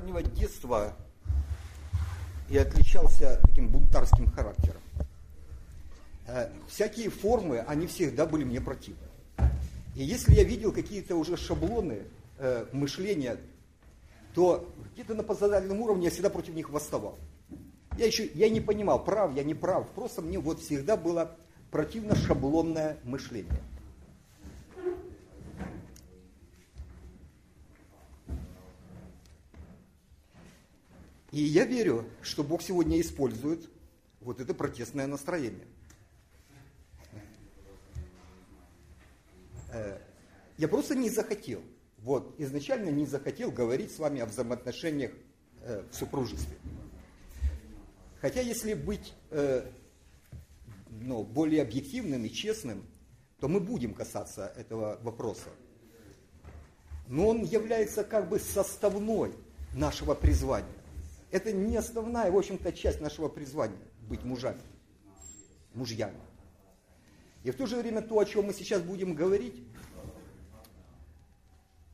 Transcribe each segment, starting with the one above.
раннего детства я отличался таким бунтарским характером. Э, всякие формы, они всегда были мне противны. И если я видел какие-то уже шаблоны э, мышления, то где-то на подсознательном уровне я всегда против них восставал. Я еще я не понимал, прав я, не прав. Просто мне вот всегда было противно шаблонное мышление. И я верю, что Бог сегодня использует вот это протестное настроение. Э, я просто не захотел, вот изначально не захотел говорить с вами о взаимоотношениях э, в супружестве. Хотя если быть э, ну, более объективным и честным, то мы будем касаться этого вопроса. Но он является как бы составной нашего призвания. Это не основная, в общем-то, часть нашего призвания – быть мужами, мужьями. И в то же время то, о чем мы сейчас будем говорить,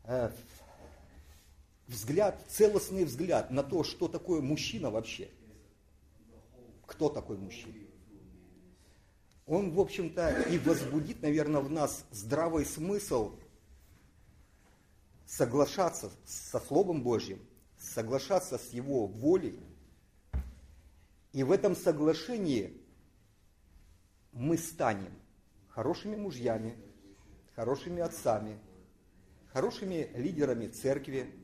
э, взгляд, целостный взгляд на то, что такое мужчина вообще. Кто такой мужчина? Он, в общем-то, и возбудит, наверное, в нас здравый смысл соглашаться со Словом Божьим – соглашаться с Его волей. И в этом соглашении мы станем хорошими мужьями, хорошими отцами, хорошими лидерами церкви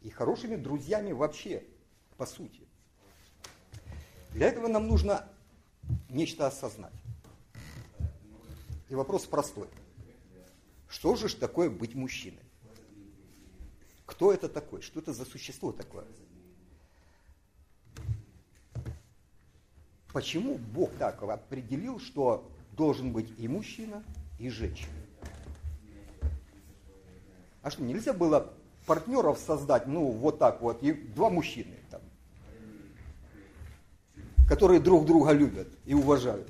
и хорошими друзьями вообще, по сути. Для этого нам нужно нечто осознать. И вопрос простой. Что же ж такое быть мужчиной? Кто это такой? Что это за существо такое? Почему Бог так определил, что должен быть и мужчина, и женщина? А что, нельзя было партнеров создать, ну, вот так вот, и два мужчины там, которые друг друга любят и уважают?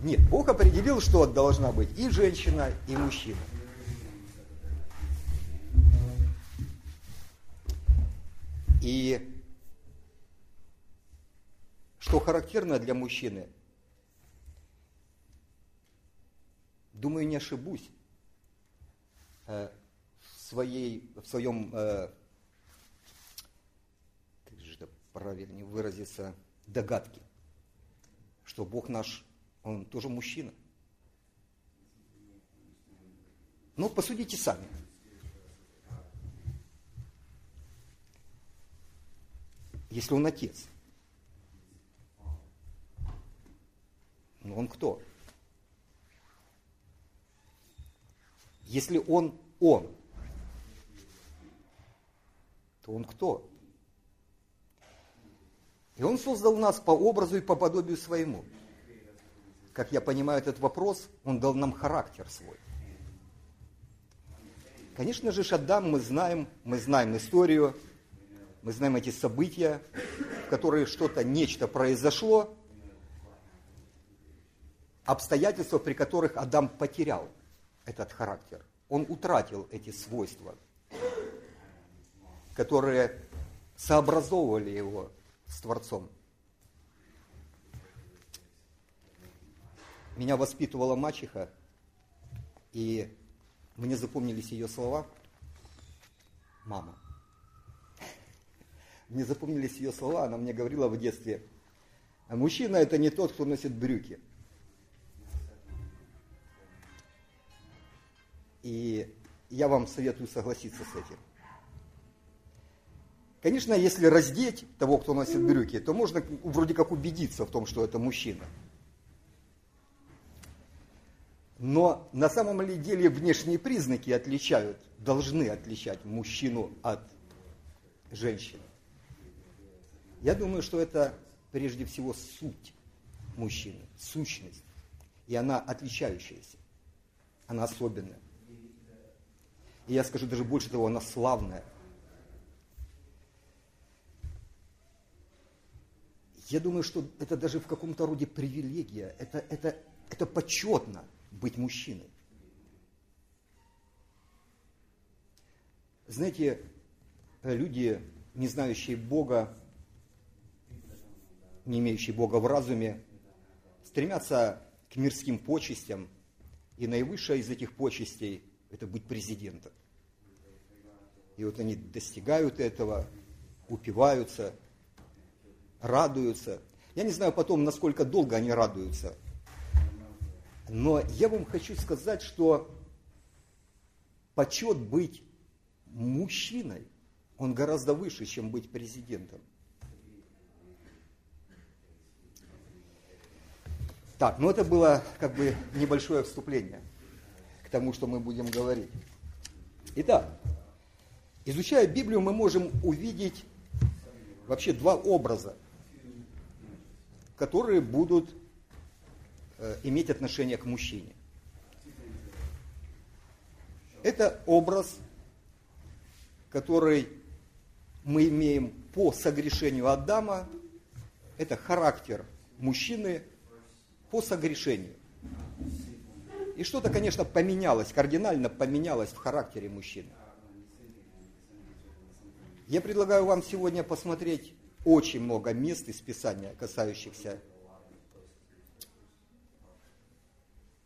Нет, Бог определил, что должна быть и женщина, и мужчина. И что характерно для мужчины, думаю, не ошибусь, э, в, своей, в своем, э, как же это правильнее выразиться, догадке, что Бог наш, Он тоже мужчина. Ну, посудите сами. Если он отец? Ну он кто? Если он он, то он кто? И он создал нас по образу и по подобию своему. Как я понимаю этот вопрос, он дал нам характер свой. Конечно же, Адам мы знаем, мы знаем историю, мы знаем эти события, в которые что-то, нечто произошло, обстоятельства, при которых Адам потерял этот характер. Он утратил эти свойства, которые сообразовывали его с Творцом. Меня воспитывала мачеха, и мне запомнились ее слова. Мама – мне запомнились ее слова, она мне говорила в детстве, «А мужчина это не тот, кто носит брюки. И я вам советую согласиться с этим. Конечно, если раздеть того, кто носит брюки, то можно вроде как убедиться в том, что это мужчина. Но на самом ли деле внешние признаки отличают, должны отличать мужчину от женщины. Я думаю, что это прежде всего суть мужчины, сущность. И она отличающаяся. Она особенная. И я скажу даже больше того, она славная. Я думаю, что это даже в каком-то роде привилегия. Это, это, это почетно быть мужчиной. знаете, люди, не знающие Бога, не имеющие Бога в разуме, стремятся к мирским почестям, и наивысшая из этих почестей – это быть президентом. И вот они достигают этого, упиваются, радуются. Я не знаю потом, насколько долго они радуются. Но я вам хочу сказать, что почет быть мужчиной, он гораздо выше, чем быть президентом. Так, ну это было как бы небольшое вступление к тому, что мы будем говорить. Итак, изучая Библию, мы можем увидеть вообще два образа, которые будут э, иметь отношение к мужчине. Это образ, который мы имеем по согрешению Адама, это характер мужчины по согрешению. И что-то, конечно, поменялось, кардинально поменялось в характере мужчины. Я предлагаю вам сегодня посмотреть очень много мест из Писания, касающихся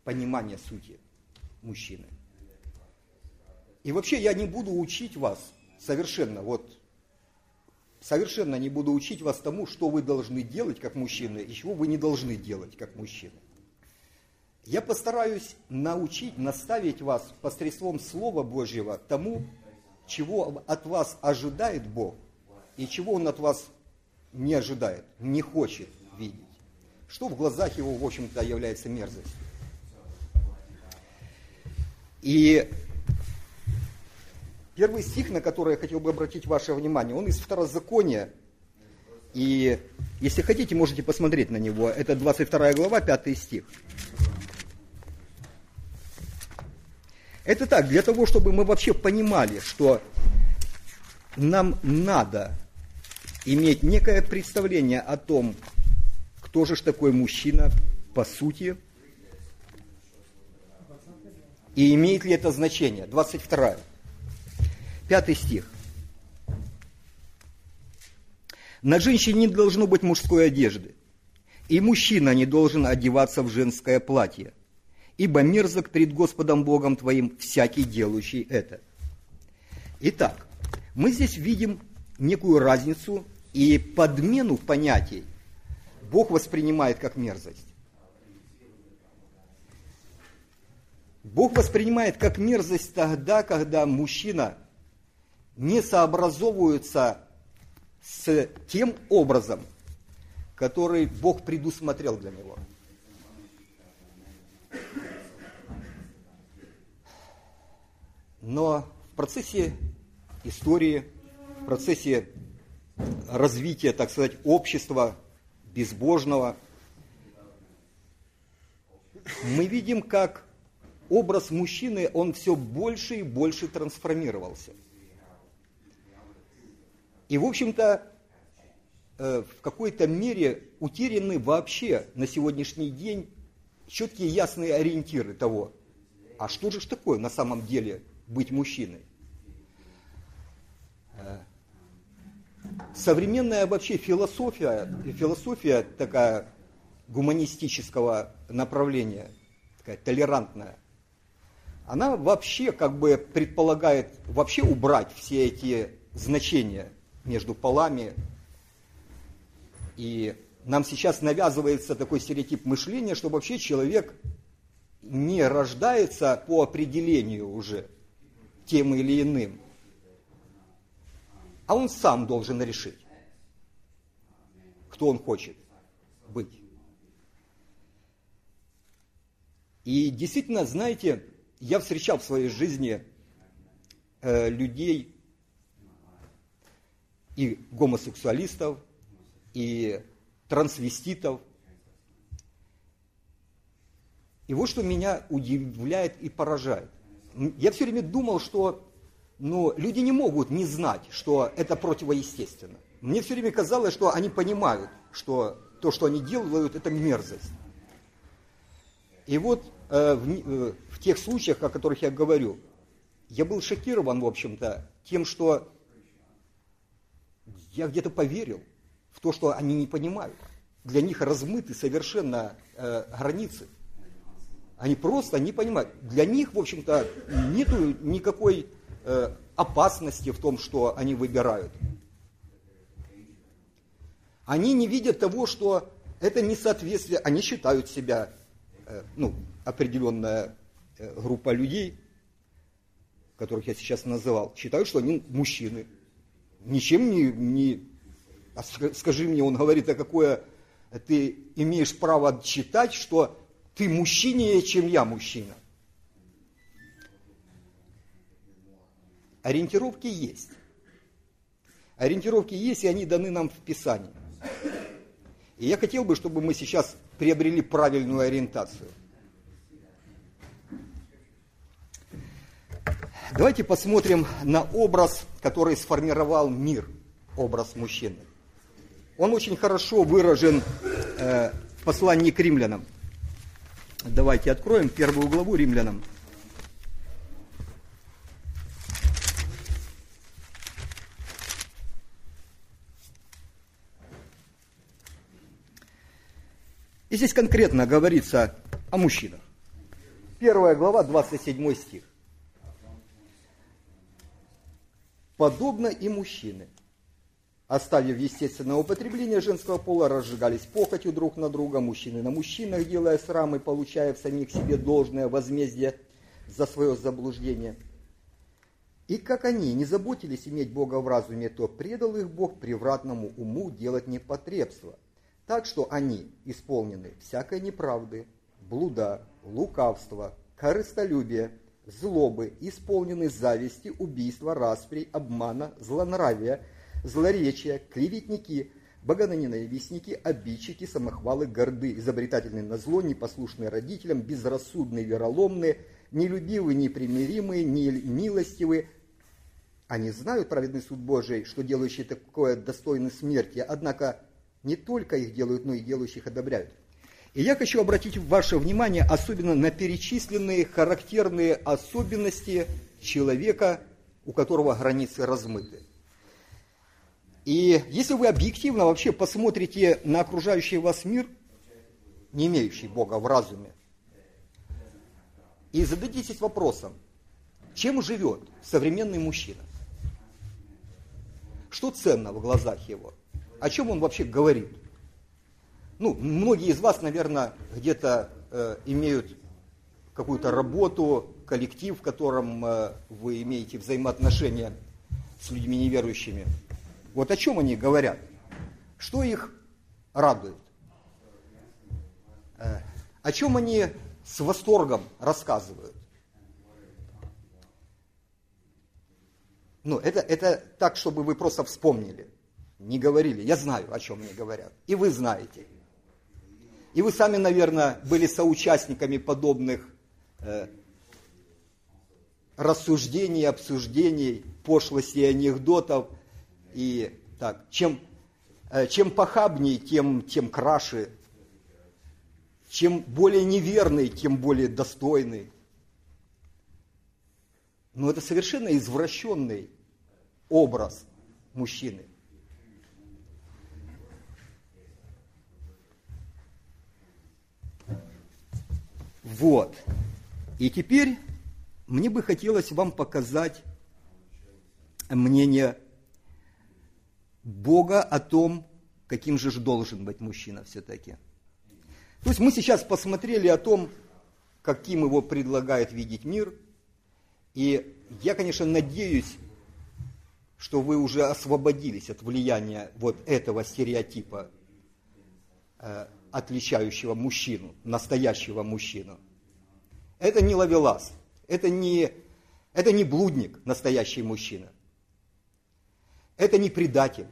понимания сути мужчины. И вообще я не буду учить вас совершенно, вот совершенно не буду учить вас тому, что вы должны делать как мужчины и чего вы не должны делать как мужчины. Я постараюсь научить, наставить вас посредством Слова Божьего тому, чего от вас ожидает Бог и чего Он от вас не ожидает, не хочет видеть. Что в глазах Его, в общем-то, является мерзостью. И Первый стих, на который я хотел бы обратить ваше внимание, он из Второзакония. И если хотите, можете посмотреть на него. Это 22 глава, 5 стих. Это так, для того, чтобы мы вообще понимали, что нам надо иметь некое представление о том, кто же такой мужчина по сути, и имеет ли это значение. 22. Пятый стих. На женщине не должно быть мужской одежды, и мужчина не должен одеваться в женское платье, ибо мерзок пред Господом Богом твоим всякий делающий это. Итак, мы здесь видим некую разницу и подмену понятий Бог воспринимает как мерзость. Бог воспринимает как мерзость тогда, когда мужчина не сообразовываются с тем образом, который Бог предусмотрел для него. Но в процессе истории, в процессе развития, так сказать, общества безбожного, мы видим, как образ мужчины, он все больше и больше трансформировался – и, в общем-то, э, в какой-то мере утеряны вообще на сегодняшний день четкие ясные ориентиры того, а что же такое на самом деле быть мужчиной. Э, современная вообще философия, философия такая гуманистического направления, такая толерантная, она вообще как бы предполагает вообще убрать все эти значения между полами. И нам сейчас навязывается такой стереотип мышления, что вообще человек не рождается по определению уже тем или иным, а он сам должен решить, кто он хочет быть. И действительно, знаете, я встречал в своей жизни э, людей, и гомосексуалистов, и трансвеститов. И вот что меня удивляет и поражает. Я все время думал, что ну, люди не могут не знать, что это противоестественно. Мне все время казалось, что они понимают, что то, что они делают, это мерзость. И вот э, в, э, в тех случаях, о которых я говорю, я был шокирован, в общем-то, тем, что я где-то поверил в то, что они не понимают. Для них размыты совершенно э, границы. Они просто не понимают. Для них, в общем-то, нет никакой э, опасности в том, что они выбирают. Они не видят того, что это несоответствие. Они считают себя, э, ну, определенная э, группа людей, которых я сейчас называл, считают, что они мужчины. Ничем не... не а скажи мне, он говорит, а какое ты имеешь право считать, что ты мужчинее, чем я мужчина. Ориентировки есть. Ориентировки есть, и они даны нам в Писании. И я хотел бы, чтобы мы сейчас приобрели правильную ориентацию. Давайте посмотрим на образ, который сформировал мир, образ мужчины. Он очень хорошо выражен э, в послании к римлянам. Давайте откроем первую главу римлянам. И здесь конкретно говорится о мужчинах. Первая глава, 27 стих. Подобно и мужчины, оставив естественное употребление женского пола, разжигались похотью друг на друга, мужчины на мужчинах, делая срамы, получая в самих себе должное возмездие за свое заблуждение. И как они не заботились иметь Бога в разуме, то предал их Бог превратному уму делать непотребство. Так что они исполнены всякой неправды, блуда, лукавства, корыстолюбия, злобы, исполнены зависти, убийства, распри, обмана, злонравия, злоречия, клеветники, богоненавистники, обидчики, самохвалы, горды, изобретательные на зло, непослушные родителям, безрассудные, вероломные, нелюбивые, непримиримые, милостивые. Они знают праведный суд Божий, что делающие такое достойны смерти, однако не только их делают, но и делающих одобряют. И я хочу обратить ваше внимание особенно на перечисленные характерные особенности человека, у которого границы размыты. И если вы объективно вообще посмотрите на окружающий вас мир, не имеющий Бога в разуме, и зададитесь вопросом, чем живет современный мужчина? Что ценно в глазах его? О чем он вообще говорит? Ну, многие из вас, наверное, где-то э, имеют какую-то работу, коллектив, в котором э, вы имеете взаимоотношения с людьми неверующими. Вот о чем они говорят? Что их радует? Э, о чем они с восторгом рассказывают? Ну, это, это так, чтобы вы просто вспомнили не говорили. Я знаю, о чем мне говорят. И вы знаете. И вы сами, наверное, были соучастниками подобных э, рассуждений, обсуждений, пошлости и анекдотов. И так, чем, э, чем похабнее, тем, тем краше. Чем более неверный, тем более достойный. Но это совершенно извращенный образ мужчины. Вот. И теперь мне бы хотелось вам показать мнение Бога о том, каким же должен быть мужчина все-таки. То есть мы сейчас посмотрели о том, каким его предлагает видеть мир. И я, конечно, надеюсь, что вы уже освободились от влияния вот этого стереотипа э, отличающего мужчину, настоящего мужчину. Это не ловелас, это не, это не блудник, настоящий мужчина. Это не предатель.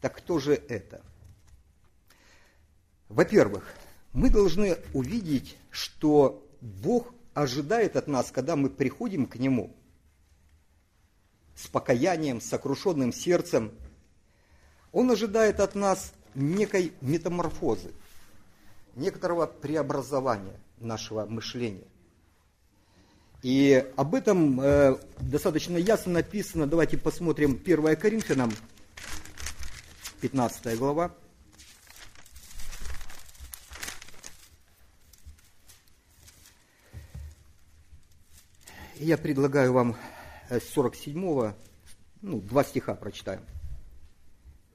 Так кто же это? Во-первых, мы должны увидеть, что Бог ожидает от нас, когда мы приходим к Нему – с покаянием, с сокрушенным сердцем, он ожидает от нас некой метаморфозы, некоторого преобразования, нашего мышления. И об этом э, достаточно ясно написано. Давайте посмотрим 1 Коринфянам, 15 глава. Я предлагаю вам с 47-го, ну, два стиха прочитаем.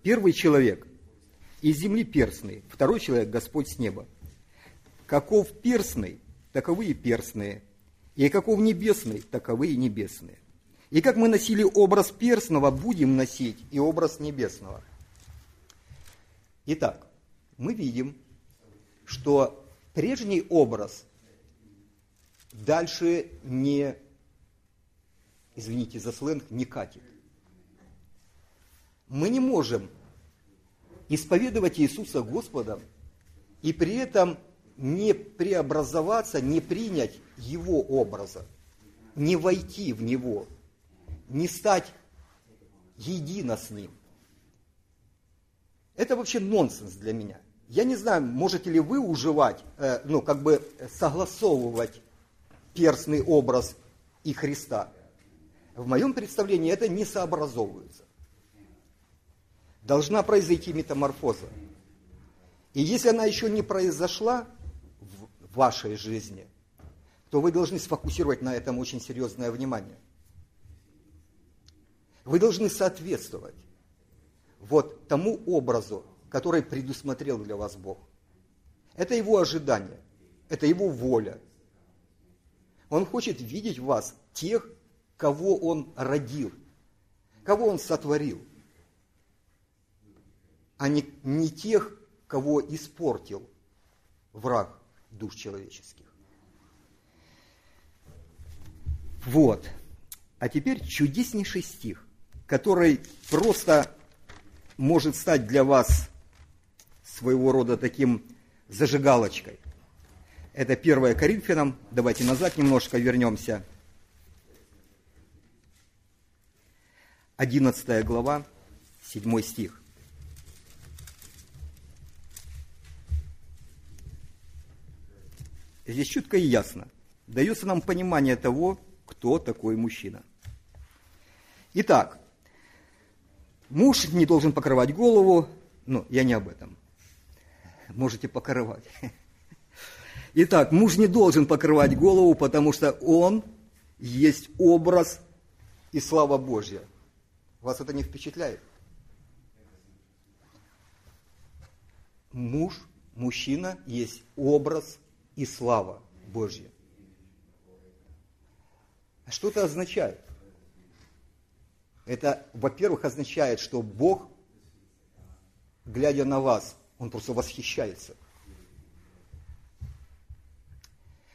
Первый человек из земли перстный, второй человек Господь с неба. Каков перстный, таковы и перстные, и каков небесный, таковы и небесные. И как мы носили образ перстного, будем носить и образ небесного. Итак, мы видим, что прежний образ дальше не, извините за сленг, не катит. Мы не можем исповедовать Иисуса Господом и при этом не преобразоваться, не принять Его образа, не войти в Него, не стать едино с Ним. Это вообще нонсенс для меня. Я не знаю, можете ли вы уживать, э, ну, как бы согласовывать перстный образ и Христа. В моем представлении это не сообразовывается должна произойти метаморфоза. И если она еще не произошла в вашей жизни, то вы должны сфокусировать на этом очень серьезное внимание. Вы должны соответствовать вот тому образу, который предусмотрел для вас Бог. Это его ожидание, это его воля. Он хочет видеть в вас тех, кого он родил, кого он сотворил а не, не тех, кого испортил враг душ человеческих. Вот. А теперь чудеснейший стих, который просто может стать для вас своего рода таким зажигалочкой. Это 1 Коринфянам. Давайте назад немножко вернемся. 11 глава, 7 стих. Здесь четко и ясно дается нам понимание того, кто такой мужчина. Итак, муж не должен покрывать голову, но я не об этом. Можете покрывать. Итак, муж не должен покрывать голову, потому что он есть образ и слава Божья. Вас это не впечатляет? Муж, мужчина есть образ и слава Божья. А что это означает? Это, во-первых, означает, что Бог, глядя на вас, Он просто восхищается.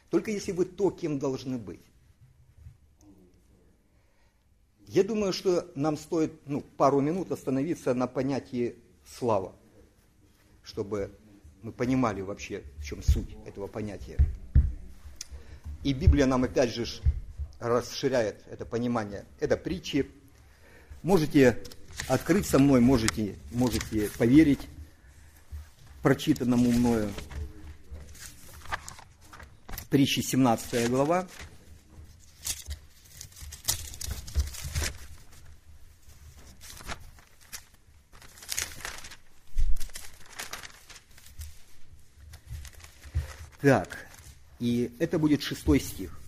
Только если вы то, кем должны быть. Я думаю, что нам стоит ну, пару минут остановиться на понятии слава, чтобы мы понимали вообще, в чем суть этого понятия. И Библия нам опять же расширяет это понимание. Это притчи. Можете открыть со мной, можете, можете поверить прочитанному мною. Притчи 17 глава, Так, и это будет шестой стих.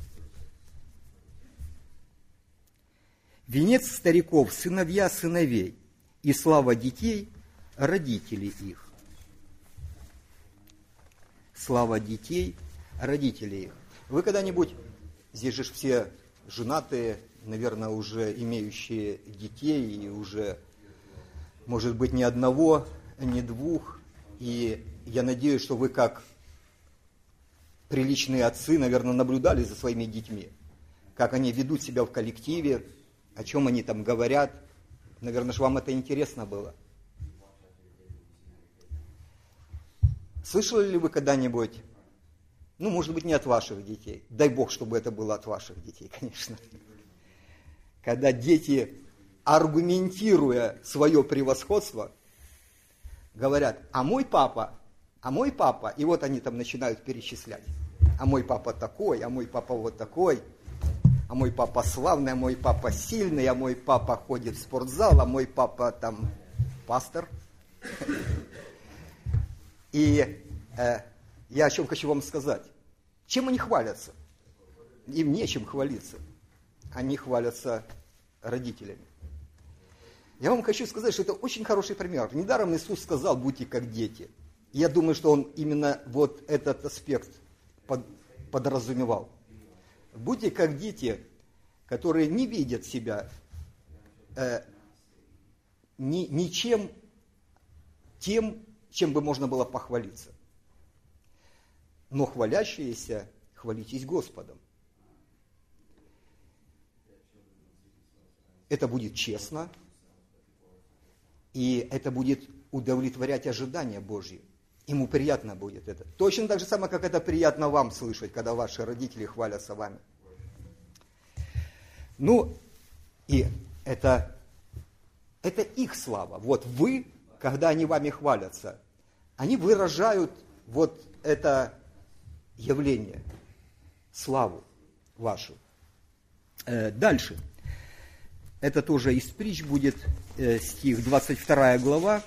Венец стариков, сыновья сыновей, и слава детей, родителей их. Слава детей, родителей их. Вы когда-нибудь, здесь же все женатые, наверное, уже имеющие детей, и уже, может быть, ни одного, ни двух, и я надеюсь, что вы как приличные отцы, наверное, наблюдали за своими детьми, как они ведут себя в коллективе, о чем они там говорят. Наверное, же вам это интересно было. Слышали ли вы когда-нибудь, ну, может быть, не от ваших детей, дай Бог, чтобы это было от ваших детей, конечно, когда дети, аргументируя свое превосходство, говорят, а мой папа, а мой папа, и вот они там начинают перечислять. а мой папа такой, а мой папа вот такой, а мой папа славный, а мой папа сильный, а мой папа ходит в спортзал, а мой папа там пастор. И э, я о чем хочу вам сказать. Чем они хвалятся? Им нечем хвалиться. Они хвалятся родителями. Я вам хочу сказать, что это очень хороший пример. Недаром Иисус сказал, будьте как дети. Я думаю, что он именно вот этот аспект под, подразумевал. Будьте как дети, которые не видят себя э, ни, ничем тем, чем бы можно было похвалиться. Но хвалящиеся, хвалитесь Господом. Это будет честно, и это будет удовлетворять ожидания Божьи. Ему приятно будет это. Точно так же самое, как это приятно вам слышать, когда ваши родители хвалятся вами. Ну, и это, это их слава. Вот вы, когда они вами хвалятся, они выражают вот это явление, славу вашу. Э, дальше. Это тоже из притч будет э, стих, 22 глава,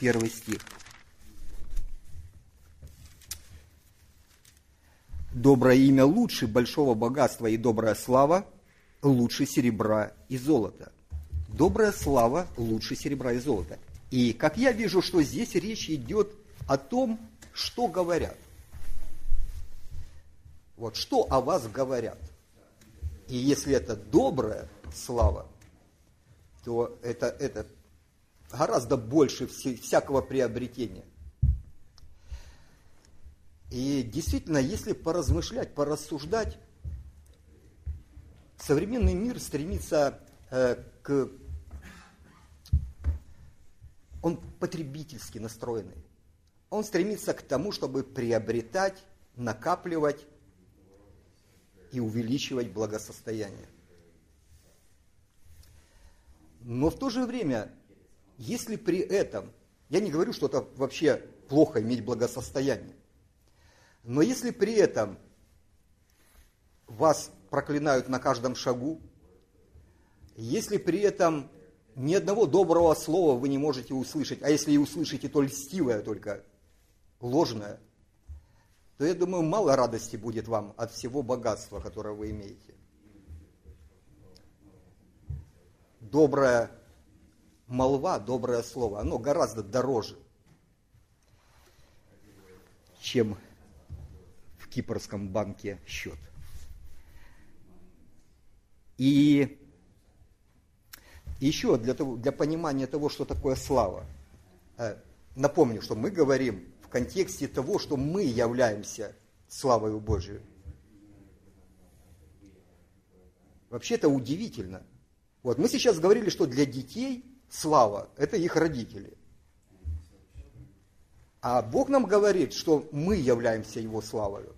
первый стих. Доброе имя лучше большого богатства и добрая слава лучше серебра и золота. Добрая слава лучше серебра и золота. И как я вижу, что здесь речь идет о том, что говорят. Вот что о вас говорят – и если это добрая слава, то это, это гораздо больше всякого приобретения. И действительно, если поразмышлять, порассуждать, современный мир стремится э, к... Он потребительски настроенный. Он стремится к тому, чтобы приобретать, накапливать и увеличивать благосостояние. Но в то же время, если при этом, я не говорю, что это вообще плохо иметь благосостояние, но если при этом вас проклинают на каждом шагу, если при этом ни одного доброго слова вы не можете услышать, а если и услышите, то льстивое только, ложное, то я думаю, мало радости будет вам от всего богатства, которое вы имеете. Добрая молва, доброе слово, оно гораздо дороже, чем в кипрском банке счет. И еще для, того, для понимания того, что такое слава, э, напомню, что мы говорим в контексте того, что мы являемся славою Божию. Вообще это удивительно. Вот мы сейчас говорили, что для детей слава – это их родители. А Бог нам говорит, что мы являемся Его славою.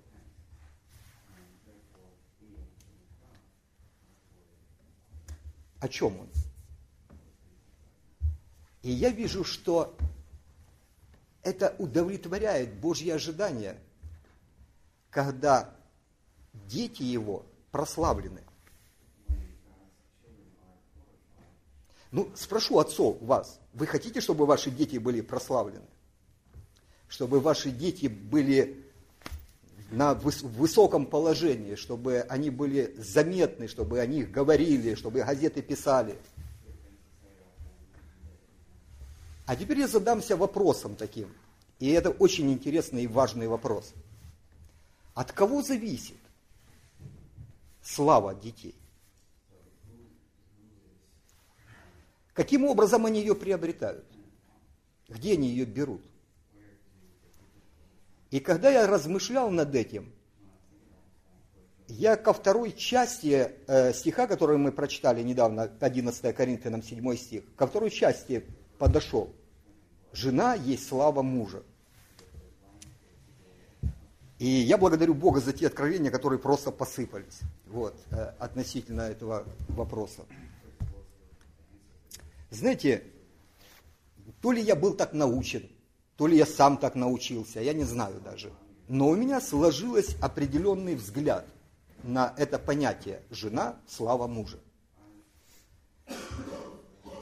О чем он? И я вижу, что это удовлетворяет Божьи ожидания, когда дети его прославлены. Ну, спрошу отцов вас, вы хотите, чтобы ваши дети были прославлены? Чтобы ваши дети были на высоком положении, чтобы они были заметны, чтобы о них говорили, чтобы газеты писали – А теперь я задамся вопросом таким. И это очень интересный и важный вопрос. От кого зависит слава детей? Каким образом они ее приобретают? Где они ее берут? И когда я размышлял над этим, я ко второй части э, стиха, который мы прочитали недавно, 11 Коринфянам 7 стих, ко второй части подошел. Жена есть слава мужа. И я благодарю Бога за те откровения, которые просто посыпались вот, э, относительно этого вопроса. Знаете, то ли я был так научен, то ли я сам так научился, я не знаю даже. Но у меня сложилось определенный взгляд на это понятие «жена, слава мужа».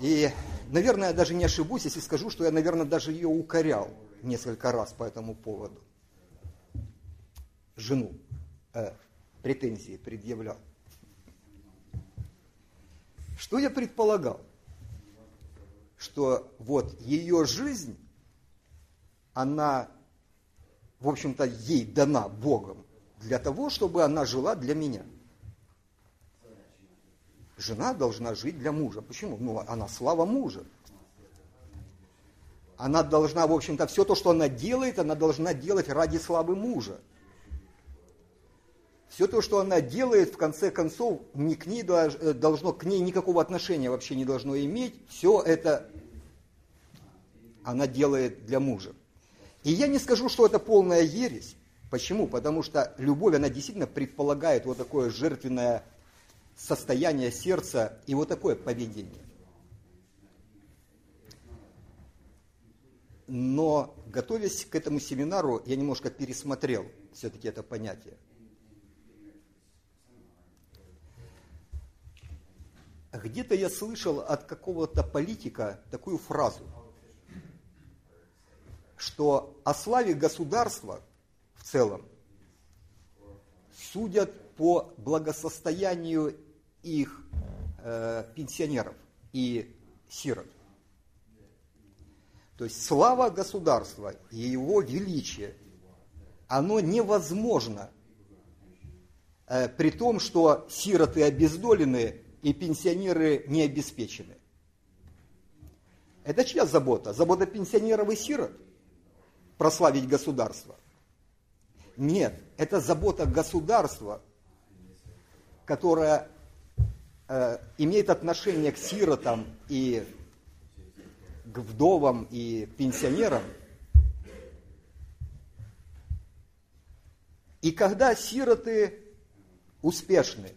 И, наверное, я даже не ошибусь, если скажу, что я, наверное, даже ее укорял несколько раз по этому поводу. Жену э, претензии предъявлял. Что я предполагал? Что вот ее жизнь, она, в общем-то, ей дана Богом для того, чтобы она жила для меня. Жена должна жить для мужа. Почему? Ну, она слава мужа. Она должна, в общем-то, все то, что она делает, она должна делать ради славы мужа. Все то, что она делает, в конце концов, не к ней э, должно, к ней никакого отношения вообще не должно иметь. Все это она делает для мужа. И я не скажу, что это полная ересь. Почему? Потому что любовь, она действительно предполагает вот такое жертвенное состояние сердца и вот такое поведение. Но, готовясь к этому семинару, я немножко пересмотрел все-таки это понятие. Где-то я слышал от какого-то политика такую фразу, что о славе государства в целом судят по благосостоянию их э, пенсионеров и сирот. То есть слава государства и его величие, оно невозможно э, при том, что сироты обездолены и пенсионеры не обеспечены. Это чья забота? Забота пенсионеров и сирот? Прославить государство? Нет, это забота государства, которая э, имеет отношение к сиротам и к вдовам и пенсионерам. И когда сироты успешны,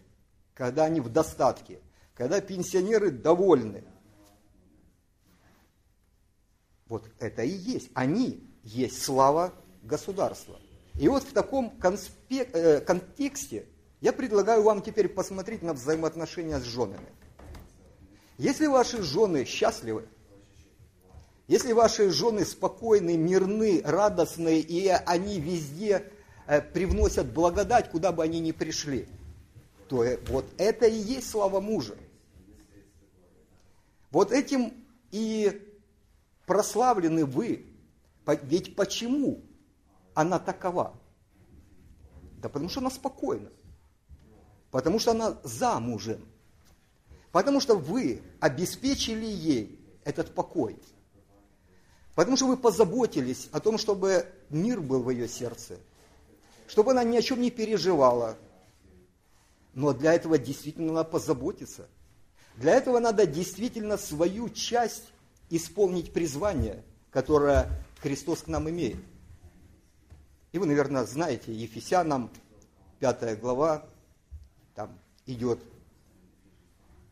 когда они в достатке, когда пенсионеры довольны. Вот это и есть. Они есть слава государства. И вот в таком конспек, э, контексте я предлагаю вам теперь посмотреть на взаимоотношения с женами. Если ваши жены счастливы, если ваши жены спокойны, мирны, радостны, и они везде э, привносят благодать, куда бы они ни пришли – то вот это и есть слава мужа. Вот этим и прославлены вы. Ведь почему она такова? Да потому что она спокойна. Потому что она за мужем. Потому что вы обеспечили ей этот покой. Потому что вы позаботились о том, чтобы мир был в ее сердце. Чтобы она ни о чем не переживала, но для этого действительно надо позаботиться. Для этого надо действительно свою часть исполнить призвание, которое Христос к нам имеет. И вы, наверное, знаете, Ефесянам 5 глава, там идет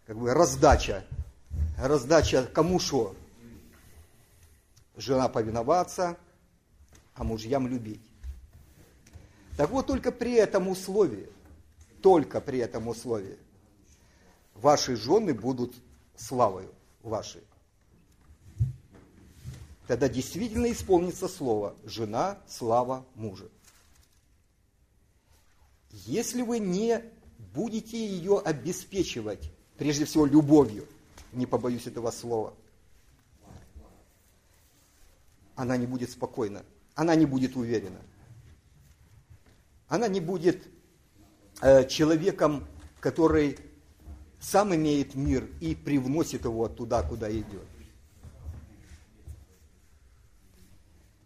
как бы раздача. Раздача кому что? Жена повиноваться, а мужьям любить. Так вот, только при этом условии, только при этом условии. Ваши жены будут славою вашей. Тогда действительно исполнится слово «жена, слава мужа». Если вы не будете ее обеспечивать, прежде всего любовью, не побоюсь этого слова, она не будет спокойна, она не будет уверена, она не будет человеком, который сам имеет мир и привносит его туда, куда идет.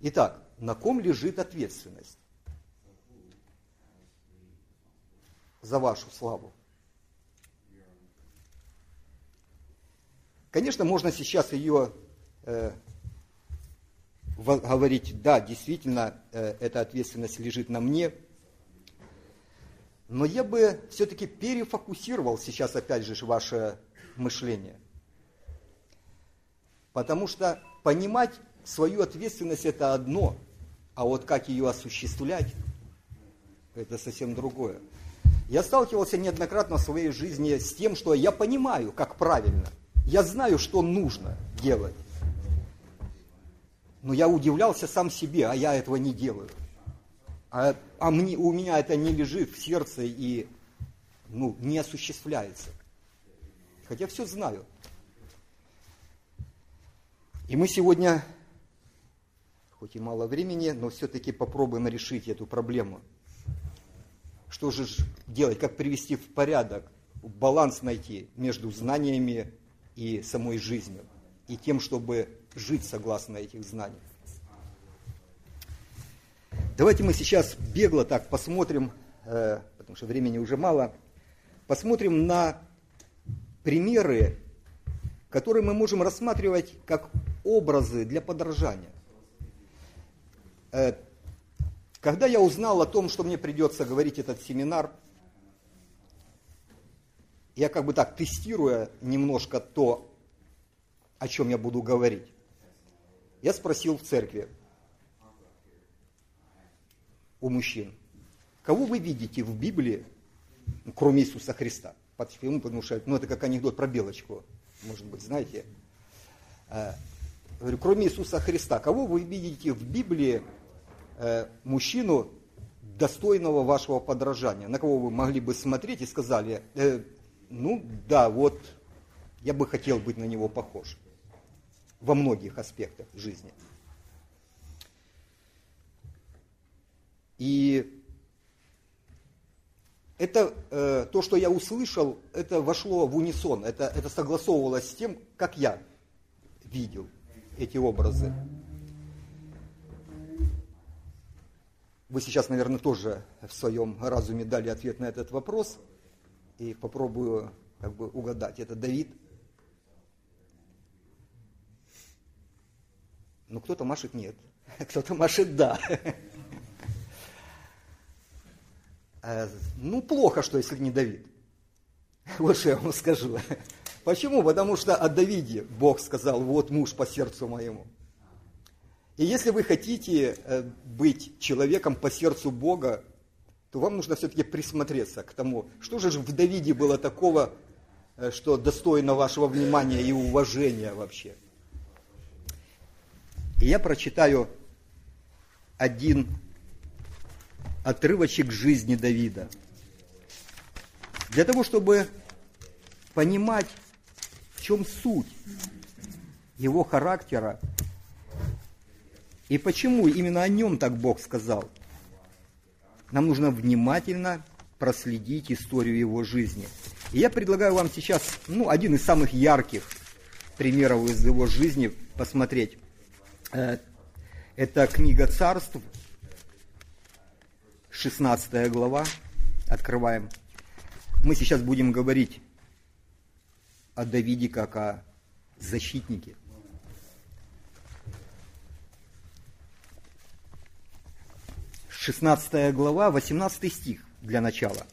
Итак, на ком лежит ответственность за вашу славу? Конечно, можно сейчас ее э, говорить, да, действительно, э, эта ответственность лежит на мне – но я бы все-таки перефокусировал сейчас, опять же, ваше мышление. Потому что понимать свою ответственность – это одно, А вот как ее осуществлять, это совсем другое. Я сталкивался неоднократно в своей жизни с тем, что я понимаю, как правильно. Я знаю, что нужно делать. Но я удивлялся сам себе, а я этого не делаю. А, а мне, у меня это не лежит в сердце и ну, не осуществляется. Хотя все знаю. И мы сегодня, хоть и мало времени, но все-таки попробуем решить эту проблему. Что же делать, как привести в порядок, баланс найти между знаниями и самой жизнью, и тем, чтобы жить согласно этих знаний. Давайте мы сейчас бегло так посмотрим, э, потому что времени уже мало, посмотрим на примеры, которые мы можем рассматривать как образы для подражания. Э, когда я узнал о том, что мне придется говорить этот семинар, я как бы так тестируя немножко то, о чем я буду говорить, я спросил в церкви у мужчин, кого вы видите в Библии, кроме Иисуса Христа? Почему? Потому что ну, это как анекдот про белочку, может быть, знаете. Э, говорю, кроме Иисуса Христа, кого вы видите в Библии э, мужчину, достойного вашего подражания? На кого вы могли бы смотреть и сказали, э, ну да, вот я бы хотел быть на него похож во многих аспектах жизни. И это э, то, что я услышал, это вошло в унисон, это, это согласовывалось с тем, как я видел эти образы. Вы сейчас, наверное, тоже в своем разуме дали ответ на этот вопрос, и попробую как бы угадать. Это Давид. Ну, кто-то машет нет, кто-то машет да. Э, ну, плохо, что если не Давид. Вот что я вам скажу. Почему? Потому что о Давиде Бог сказал, вот муж по сердцу моему. И если вы хотите э, быть человеком по сердцу Бога, то вам нужно все-таки присмотреться к тому, что же в Давиде было такого, э, что достойно вашего внимания и уважения вообще. И я прочитаю один отрывочек жизни Давида. Для того, чтобы понимать, в чем суть его характера и почему именно о нем так Бог сказал. Нам нужно внимательно проследить историю его жизни. И я предлагаю вам сейчас ну, один из самых ярких примеров из его жизни посмотреть. Э, это книга царств, 16 глава, открываем. Мы сейчас будем говорить о Давиде как о защитнике. Шестнадцатая глава, 18 стих для начала.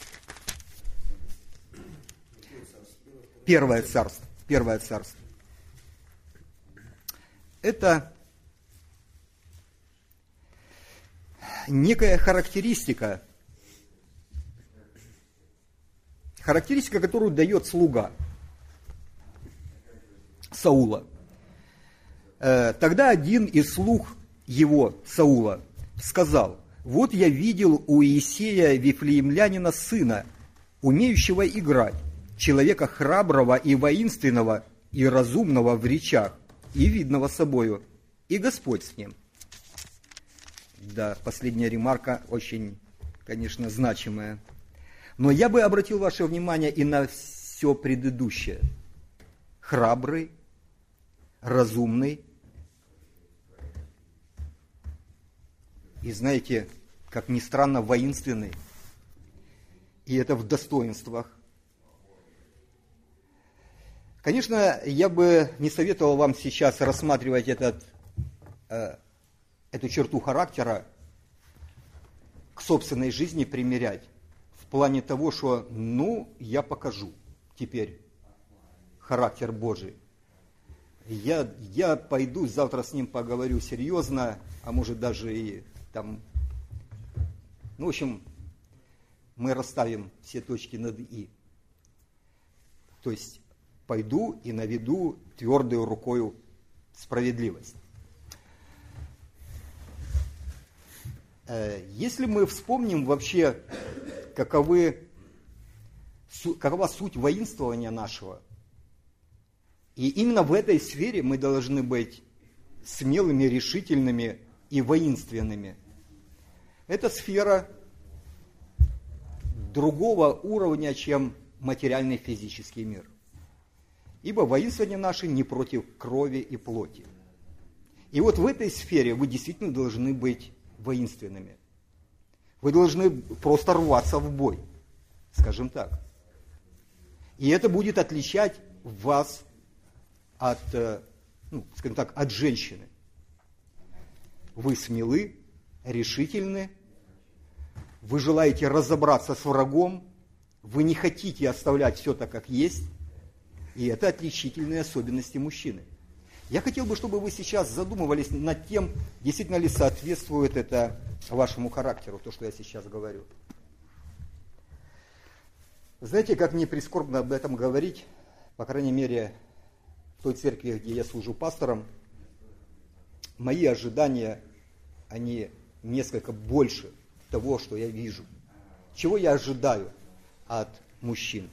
Первое царство. Первое царство. Это некая характеристика, характеристика, которую дает слуга Саула. Э, тогда один из слуг его, Саула, сказал, вот я видел у Иисея Вифлеемлянина сына, умеющего играть, человека храброго и воинственного, и разумного в речах, и видного собою, и Господь с ним – да, последняя ремарка очень, конечно, значимая. Но я бы обратил ваше внимание и на все предыдущее. Храбрый, разумный. И знаете, как ни странно, воинственный. И это в достоинствах. Конечно, я бы не советовал вам сейчас рассматривать этот э, эту черту характера к собственной жизни примерять. В плане того, что, ну, я покажу теперь характер Божий. Я, я пойду, завтра с ним поговорю серьезно, а может даже и там, ну, в общем, мы расставим все точки над «и». То есть пойду и наведу твердую рукою справедливость. Если мы вспомним вообще, каковы, какова суть воинствования нашего, и именно в этой сфере мы должны быть смелыми, решительными и воинственными. Это сфера другого уровня, чем материальный физический мир. Ибо воинствование наше не против крови и плоти. И вот в этой сфере вы действительно должны быть воинственными. Вы должны просто рваться в бой, скажем так. И это будет отличать вас от, э, ну, скажем так, от женщины. Вы смелы, решительны, вы желаете разобраться с врагом, вы не хотите оставлять все так, как есть, и это отличительные особенности мужчины. Я хотел бы, чтобы вы сейчас задумывались над тем, действительно ли соответствует это вашему характеру, то, что я сейчас говорю. Знаете, как мне прискорбно об этом говорить, по крайней мере, в той церкви, где я служу пастором, мои ожидания, они несколько больше того, что я вижу. Чего я ожидаю от мужчин.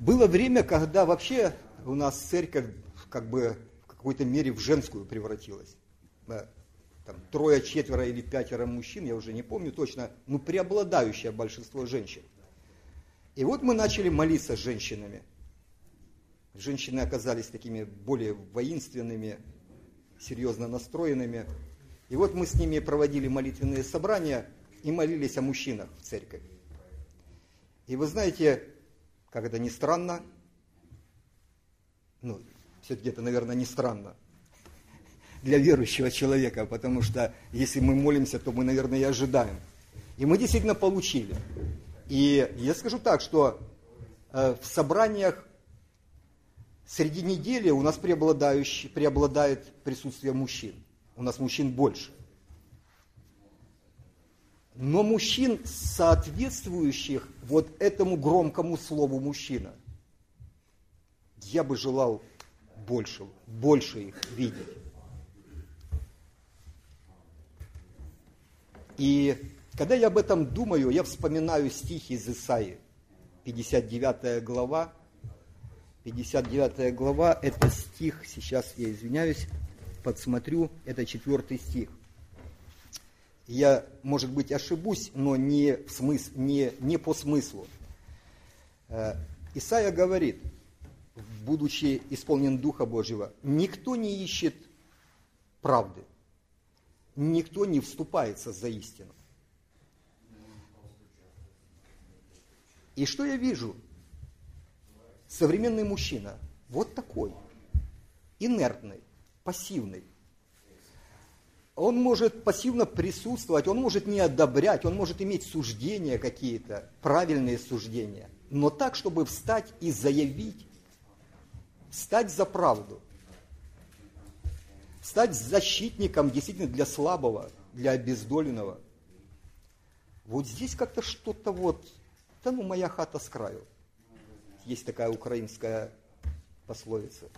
Было время, когда вообще у нас церковь как бы в какой-то мере в женскую превратилась. Там, трое, четверо или пятеро мужчин, я уже не помню точно, но преобладающее большинство женщин. И вот мы начали молиться с женщинами. Женщины оказались такими более воинственными, серьезно настроенными. И вот мы с ними проводили молитвенные собрания и молились о мужчинах в церкви. И вы знаете, как это ни странно, ну, все-таки это, наверное, не странно для верующего человека, потому что если мы молимся, то мы, наверное, и ожидаем. И мы действительно получили. И я скажу так, что э, в собраниях среди недели у нас преобладает присутствие мужчин. У нас мужчин больше. Но мужчин, соответствующих вот этому громкому слову мужчина, я бы желал больше, больше их видеть. И когда я об этом думаю, я вспоминаю стихи из Исаии, 59 глава. 59 глава, это стих, сейчас я извиняюсь, подсмотрю, это четвертый стих – я, может быть, ошибусь, но не, в смыс, не, не по смыслу. Э, Исаия говорит, будучи исполнен Духа Божьего, никто не ищет правды, никто не вступается за истину. И что я вижу? Современный мужчина, вот такой, инертный, пассивный, он может пассивно присутствовать, он может не одобрять, он может иметь суждения какие-то, правильные суждения, но так, чтобы встать и заявить, встать за правду, стать защитником действительно для слабого, для обездоленного. Вот здесь как-то что-то вот, да ну моя хата с краю. Есть такая украинская пословица –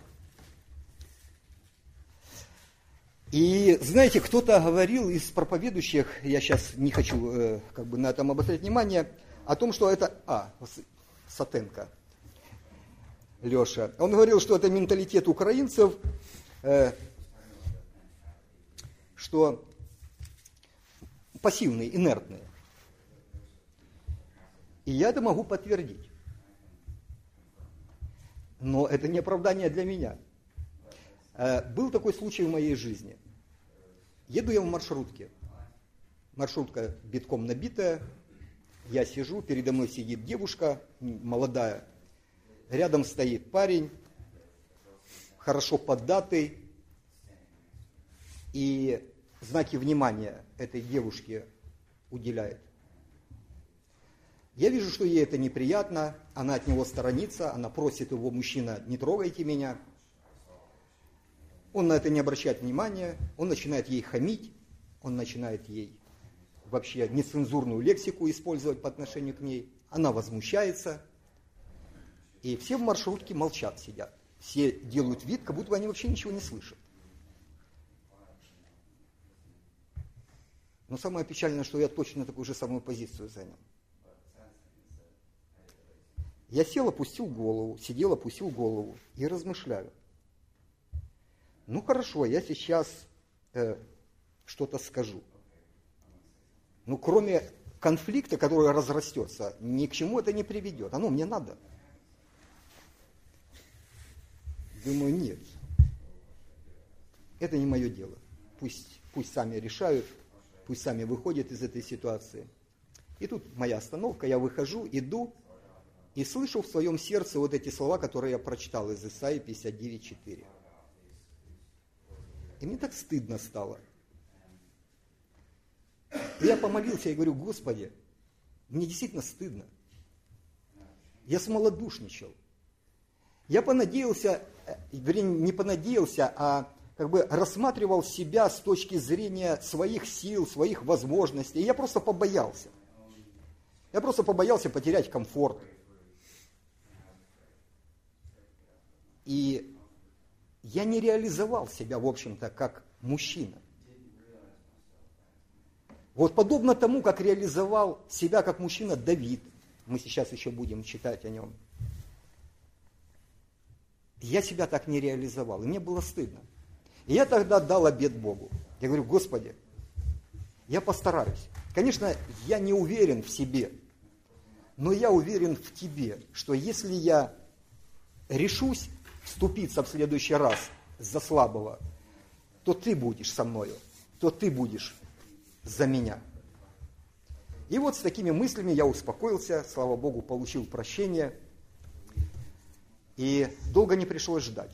И знаете, кто-то говорил из проповедующих, я сейчас не хочу э, как бы на этом обращать внимание, о том, что это... А, Сатенко, Леша. Он говорил, что это менталитет украинцев, э, что пассивные, инертные. И я это могу подтвердить. Но это не оправдание для меня – Э, был такой случай в моей жизни. Еду я в маршрутке. Маршрутка битком набитая. Я сижу, передо мной сидит девушка, молодая. Рядом стоит парень, хорошо поддатый. И знаки внимания этой девушке уделяет. Я вижу, что ей это неприятно, она от него сторонится, она просит его, мужчина, не трогайте меня – он на это не обращает внимания, он начинает ей хамить, он начинает ей вообще нецензурную лексику использовать по отношению к ней. Она возмущается. И все в маршрутке молчат, сидят. Все делают вид, как будто бы они вообще ничего не слышат. Но самое печальное, что я точно такую же самую позицию занял. Я сел, опустил голову, сидел, опустил голову и размышляю. Ну хорошо, я сейчас э, что-то скажу. Ну кроме конфликта, который разрастется, ни к чему это не приведет. Оно мне надо. Думаю, нет. Это не мое дело. Пусть, пусть сами решают, пусть сами выходят из этой ситуации. И тут моя остановка, я выхожу, иду, и слышу в своем сердце вот эти слова, которые я прочитал из Исаии 59.4. И мне так стыдно стало. И я помолился и говорю, Господи, мне действительно стыдно. Я смолодушничал. Я понадеялся, э, вернее, не понадеялся, а как бы рассматривал себя с точки зрения своих сил, своих возможностей. И я просто побоялся. Я просто побоялся потерять комфорт. И я не реализовал себя, в общем-то, как мужчина. Вот подобно тому, как реализовал себя как мужчина Давид, мы сейчас еще будем читать о нем, я себя так не реализовал, и мне было стыдно. И я тогда дал обед Богу. Я говорю, Господи, я постараюсь. Конечно, я не уверен в себе, но я уверен в Тебе, что если я решусь вступиться в следующий раз за слабого, то ты будешь со мною, то ты будешь за меня. И вот с такими мыслями я успокоился, слава Богу, получил прощение, и долго не пришлось ждать.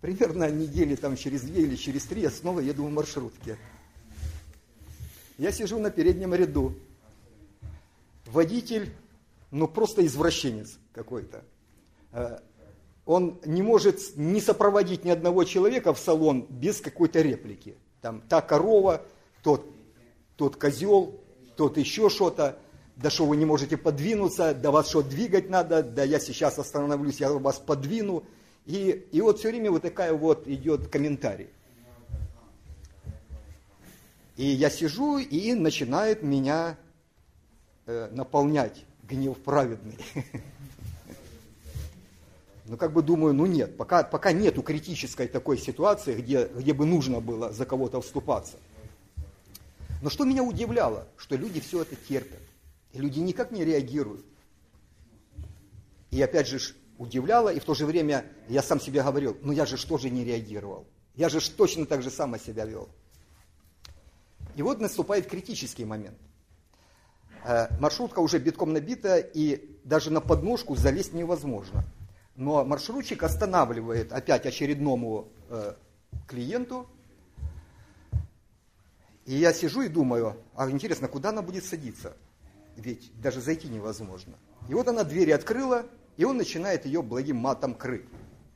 Примерно недели там через две или через три я снова еду в маршрутке. Я сижу на переднем ряду. Водитель, ну просто извращенец какой-то. Э, он не может не сопроводить ни одного человека в салон без какой-то реплики. Там та корова, тот, тот козел, тот еще что-то. Да что вы не можете подвинуться, да вас что двигать надо, да я сейчас остановлюсь, я вас подвину. И, и вот все время вот такая вот идет комментарий. И я сижу, и начинает меня э, наполнять гнев праведный. Ну, как бы думаю, ну нет, пока, пока нету критической такой ситуации, где, где бы нужно было за кого-то вступаться. Но что меня удивляло, что люди все это терпят. И люди никак не реагируют. И опять же удивляло, и в то же время я сам себе говорил, ну я же что же не реагировал? Я же точно так же само себя вел. И вот наступает критический момент. Э, маршрутка уже битком набита, и даже на подножку залезть невозможно – но маршрутчик останавливает опять очередному э, клиенту. И я сижу и думаю, а интересно, куда она будет садиться? Ведь даже зайти невозможно. И вот она двери открыла, и он начинает ее благим матом крыть.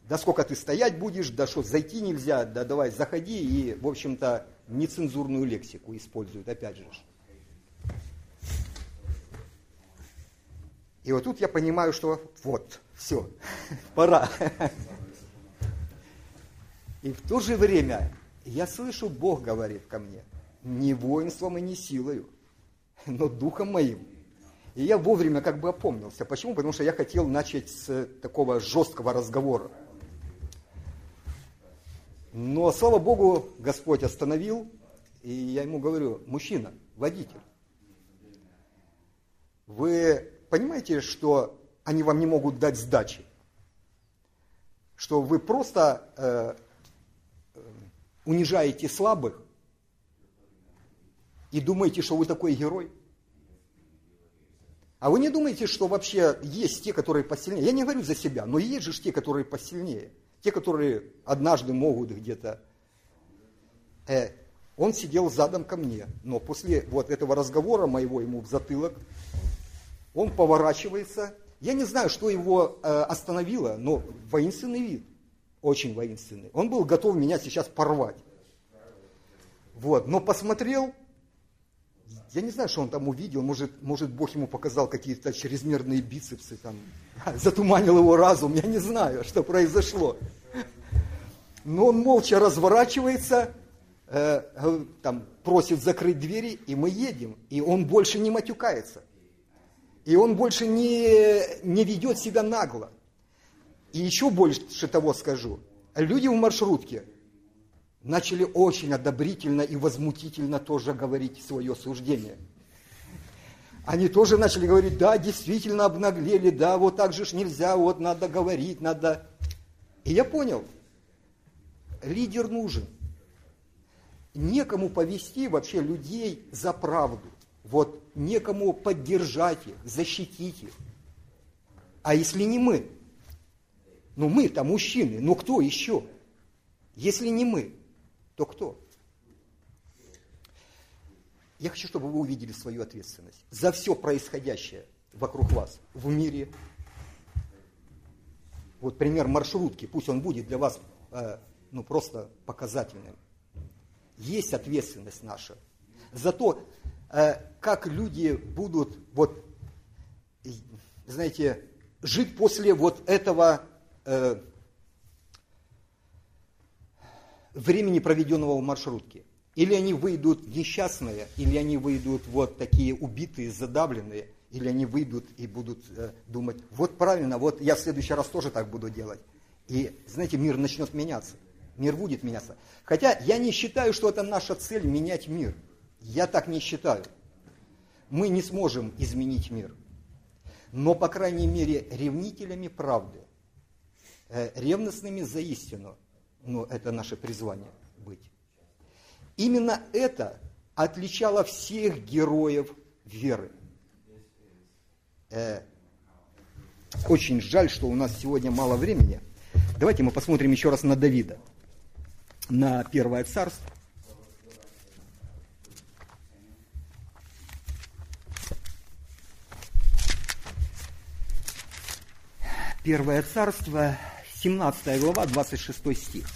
Да сколько ты стоять будешь, да что, зайти нельзя, да давай заходи, и, в общем-то, нецензурную лексику используют, опять же. И вот тут я понимаю, что вот, все, пора. И в то же время я слышу, Бог говорит ко мне, не воинством и не силою, но духом моим. И я вовремя как бы опомнился. Почему? Потому что я хотел начать с такого жесткого разговора. Но, слава Богу, Господь остановил, и я ему говорю, мужчина, водитель, вы понимаете, что они вам не могут дать сдачи. Что вы просто э, унижаете слабых и думаете, что вы такой герой. А вы не думаете, что вообще есть те, которые посильнее? Я не говорю за себя, но есть же те, которые посильнее. Те, которые однажды могут где-то... Э, он сидел задом ко мне, но после вот этого разговора моего ему в затылок, он поворачивается я не знаю, что его э, остановило, но воинственный вид, очень воинственный. Он был готов меня сейчас порвать. Вот, но посмотрел, я не знаю, что он там увидел, может, может Бог ему показал какие-то чрезмерные бицепсы, там, затуманил его разум, я не знаю, что произошло. Но он молча разворачивается, э, там, просит закрыть двери, и мы едем. И он больше не матюкается. И он больше не, не ведет себя нагло. И еще больше того скажу. Люди в маршрутке начали очень одобрительно и возмутительно тоже говорить свое суждение. Они тоже начали говорить, да, действительно обнаглели, да, вот так же ж нельзя, вот надо говорить, надо... И я понял, лидер нужен. Некому повести вообще людей за правду. Вот некому поддержать их, защитить их. А если не мы? Ну мы-то мужчины, но кто еще? Если не мы, то кто? Я хочу, чтобы вы увидели свою ответственность за все происходящее вокруг вас в мире. Вот пример маршрутки, пусть он будет для вас э, ну, просто показательным. Есть ответственность наша за то, э, как люди будут, вот, знаете, жить после вот этого э, времени, проведенного в маршрутке. Или они выйдут несчастные, или они выйдут вот такие убитые, задавленные, или они выйдут и будут э, думать, вот правильно, вот я в следующий раз тоже так буду делать. И, знаете, мир начнет меняться. Мир будет меняться. Хотя я не считаю, что это наша цель менять мир. Я так не считаю. Мы не сможем изменить мир. Но, по крайней мере, ревнителями правды, э, ревностными за истину, ну, это наше призвание быть. Именно это отличало всех героев веры. Э, очень жаль, что у нас сегодня мало времени. Давайте мы посмотрим еще раз на Давида, на Первое Царство. Первое Царство, 17 глава, 26 стих.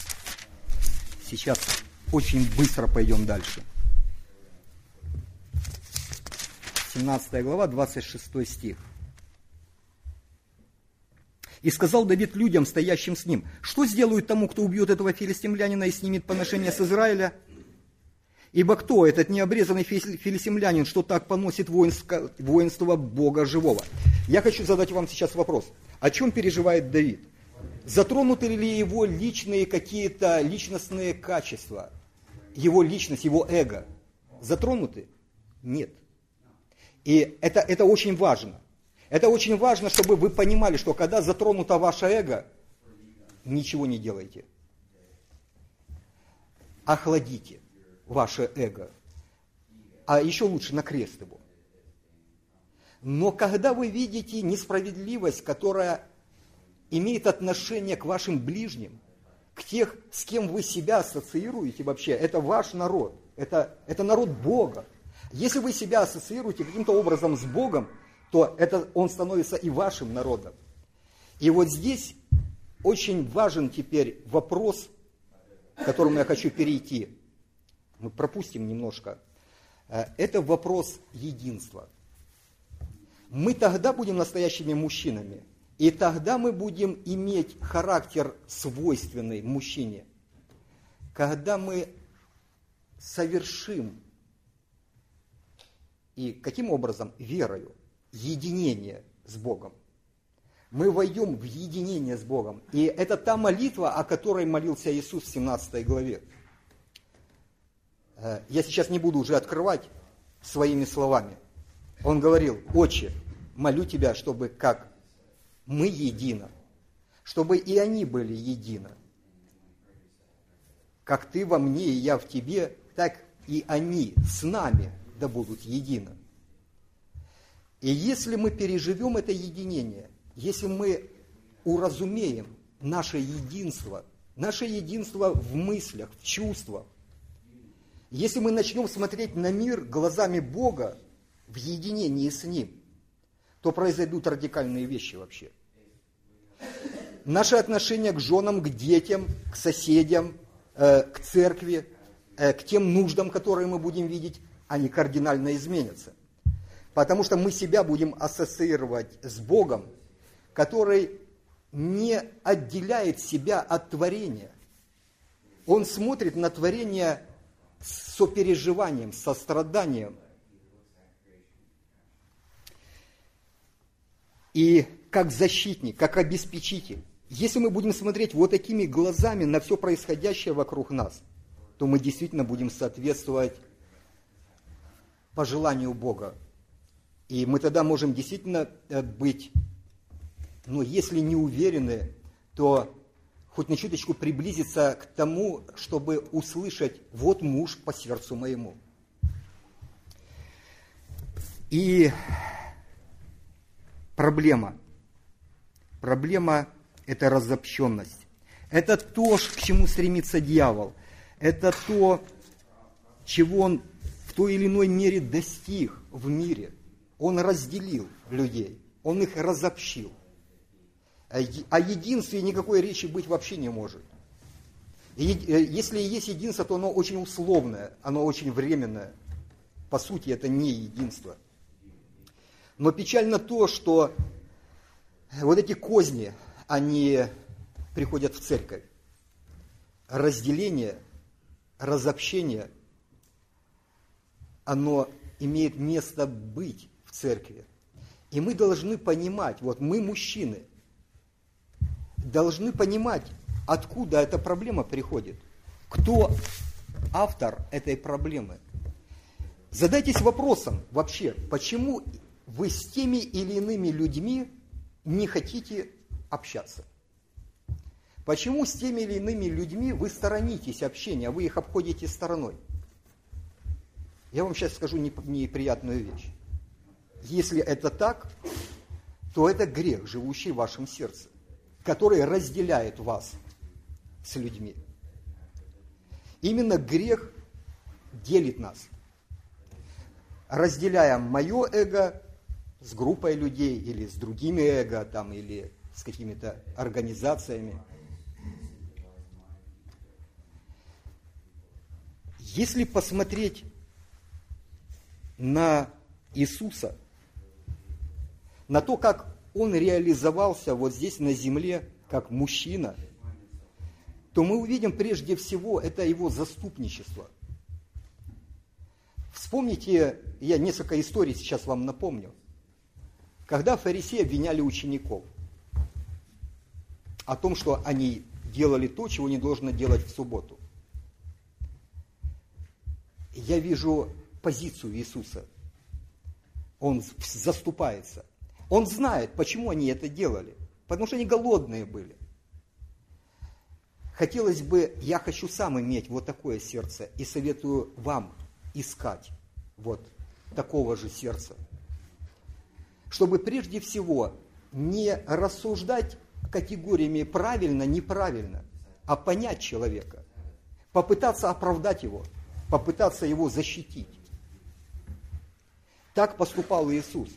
Сейчас очень быстро пойдем дальше. 17 глава, 26 стих. И сказал Давид людям, стоящим с ним, что сделают тому, кто убьет этого филистимлянина и снимет поношение с Израиля? Ибо кто этот необрезанный филистимлянин, что так поносит воинство, воинство Бога живого? Я хочу задать вам сейчас вопрос. О чем переживает Давид? Затронуты ли его личные какие-то личностные качества? Его личность, его эго? Затронуты? Нет. И это, это очень важно. Это очень важно, чтобы вы понимали, что когда затронуто ваше эго, ничего не делайте. Охладите ваше эго. А еще лучше на крест его. Но когда вы видите несправедливость, которая имеет отношение к вашим ближним, к тех, с кем вы себя ассоциируете вообще, это ваш народ, это, это народ Бога. Если вы себя ассоциируете каким-то образом с Богом, то это, он становится и вашим народом. И вот здесь очень важен теперь вопрос, к которому я хочу перейти. Мы пропустим немножко. Э, это вопрос единства мы тогда будем настоящими мужчинами. И тогда мы будем иметь характер свойственный мужчине. Когда мы совершим, и каким образом? Верою, единение с Богом. Мы войдем в единение с Богом. И это та молитва, о которой молился Иисус в 17 главе. Э, я сейчас не буду уже открывать своими словами. Он говорил, «Отче, молю Тебя, чтобы как мы едино, чтобы и они были едино. Как Ты во мне и я в Тебе, так и они с нами да будут едины. И если мы переживем это единение, если мы уразумеем наше единство, наше единство в мыслях, в чувствах, если мы начнем смотреть на мир глазами Бога, в единении с Ним, то произойдут радикальные вещи вообще. Наше отношение к женам, к детям, к соседям, э, к церкви, э, к тем нуждам, которые мы будем видеть, они кардинально изменятся. Потому что мы себя будем ассоциировать с Богом, который не отделяет себя от творения. Он смотрит на творение с сопереживанием, состраданием. И как защитник, как обеспечитель. Если мы будем смотреть вот такими глазами на все происходящее вокруг нас, то мы действительно будем соответствовать пожеланию Бога. И мы тогда можем действительно э, быть, но если не уверены, то хоть на чуточку приблизиться к тому, чтобы услышать, вот муж по сердцу моему. И проблема. Проблема – это разобщенность. Это то, к чему стремится дьявол. Это то, чего он в той или иной мере достиг в мире. Он разделил людей, он их разобщил. О единстве никакой речи быть вообще не может. Э, если есть единство, то оно очень условное, оно очень временное. По сути, это не единство. Но печально то, что вот эти козни, они приходят в церковь. Разделение, разобщение, оно имеет место быть в церкви. И мы должны понимать, вот мы мужчины, должны понимать, откуда эта проблема приходит. Кто автор этой проблемы? Задайтесь вопросом вообще, почему вы с теми или иными людьми не хотите общаться? Почему с теми или иными людьми вы сторонитесь общения, вы их обходите стороной? Я вам сейчас скажу неприятную вещь. Если это так, то это грех, живущий в вашем сердце, который разделяет вас с людьми. Именно грех делит нас. Разделяя мое эго с группой людей или с другими эго, там, или с какими-то организациями. Если посмотреть на Иисуса, на то, как Он реализовался вот здесь на земле, как мужчина, то мы увидим прежде всего это Его заступничество. Вспомните, я несколько историй сейчас вам напомню – когда фарисеи обвиняли учеников о том, что они делали то, чего не должно делать в субботу. Я вижу позицию Иисуса. Он заступается. Он знает, почему они это делали. Потому что они голодные были. Хотелось бы, я хочу сам иметь вот такое сердце и советую вам искать вот такого же сердца чтобы прежде всего не рассуждать категориями правильно, неправильно, а понять человека, попытаться оправдать его, попытаться его защитить. Так поступал Иисус.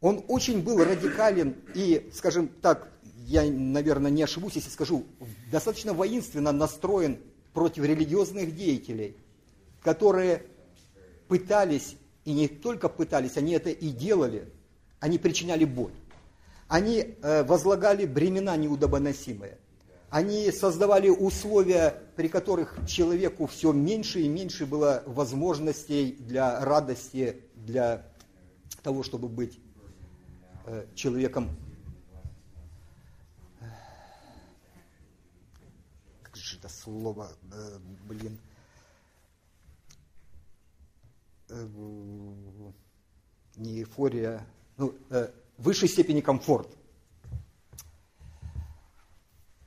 Он очень был радикален и, скажем так, я, наверное, не ошибусь, если скажу, достаточно воинственно настроен против религиозных деятелей, которые пытались и не только пытались, они это и делали. Они причиняли боль. Они э, возлагали бремена неудобоносимые. Они создавали условия, при которых человеку все меньше и меньше было возможностей для радости, для того, чтобы быть э, человеком. Как же это слово, э, блин, не эйфория, ну, э, высшей степени комфорт.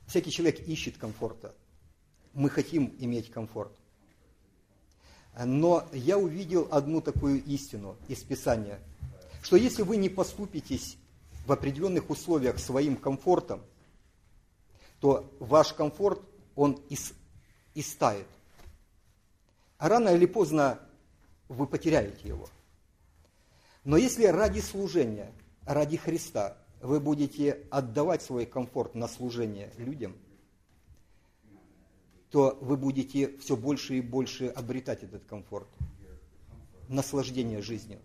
Всякий человек ищет комфорта. Мы хотим иметь комфорт. Но я увидел одну такую истину из Писания, что если вы не поступитесь в определенных условиях своим комфортом, то ваш комфорт, он истает. А рано или поздно вы потеряете его. Но если ради служения, ради Христа вы будете отдавать свой комфорт на служение людям, то вы будете все больше и больше обретать этот комфорт, наслаждение жизнью.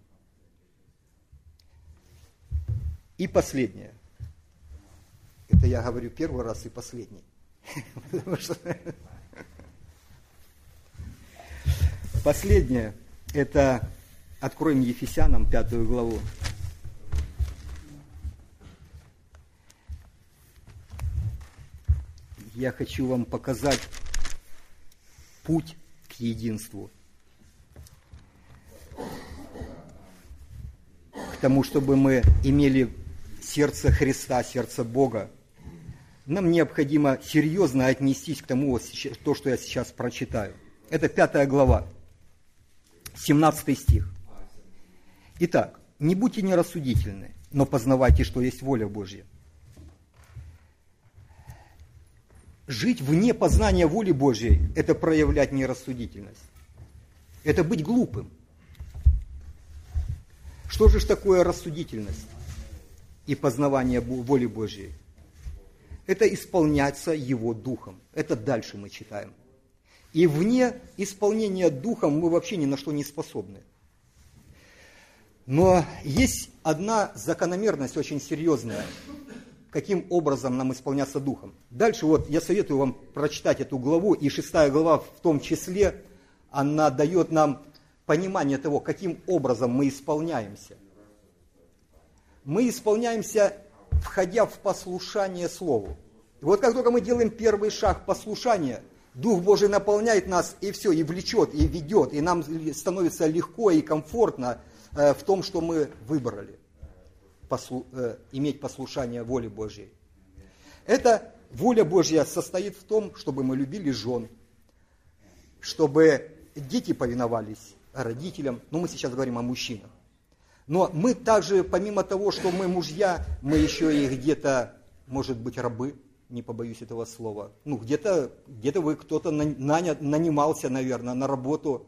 И последнее. Это я говорю первый раз и последний. Последнее. Это откроем Ефесянам пятую главу. Я хочу вам показать путь к единству. К тому, чтобы мы имели сердце Христа, сердце Бога. Нам необходимо серьезно отнестись к тому, то, что я сейчас прочитаю. Это пятая глава, 17 стих. Итак, не будьте нерассудительны, но познавайте, что есть воля Божья. Жить вне познания воли Божьей – это проявлять нерассудительность. Это быть глупым. Что же такое рассудительность и познавание воли Божьей? Это исполняться Его Духом. Это дальше мы читаем. И вне исполнения Духом мы вообще ни на что не способны. Но есть одна закономерность очень серьезная – каким образом нам исполняться Духом. Дальше вот я советую вам прочитать эту главу, и шестая глава в том числе, она дает нам понимание того, каким образом мы исполняемся. Мы исполняемся, входя в послушание Слову. И вот как только мы делаем первый шаг послушания, Дух Божий наполняет нас и все, и влечет, и ведет, и нам становится легко и комфортно э, в том, что мы выбрали послу, э, иметь послушание воле Божьей. Эта воля Божья состоит в том, чтобы мы любили жен, чтобы дети повиновались родителям, ну мы сейчас говорим о мужчинах. Но мы также, помимо того, что мы мужья, мы еще и где-то, может быть, рабы, не побоюсь этого слова. Ну, где-то где вы кто-то нанимался, наверное, на работу,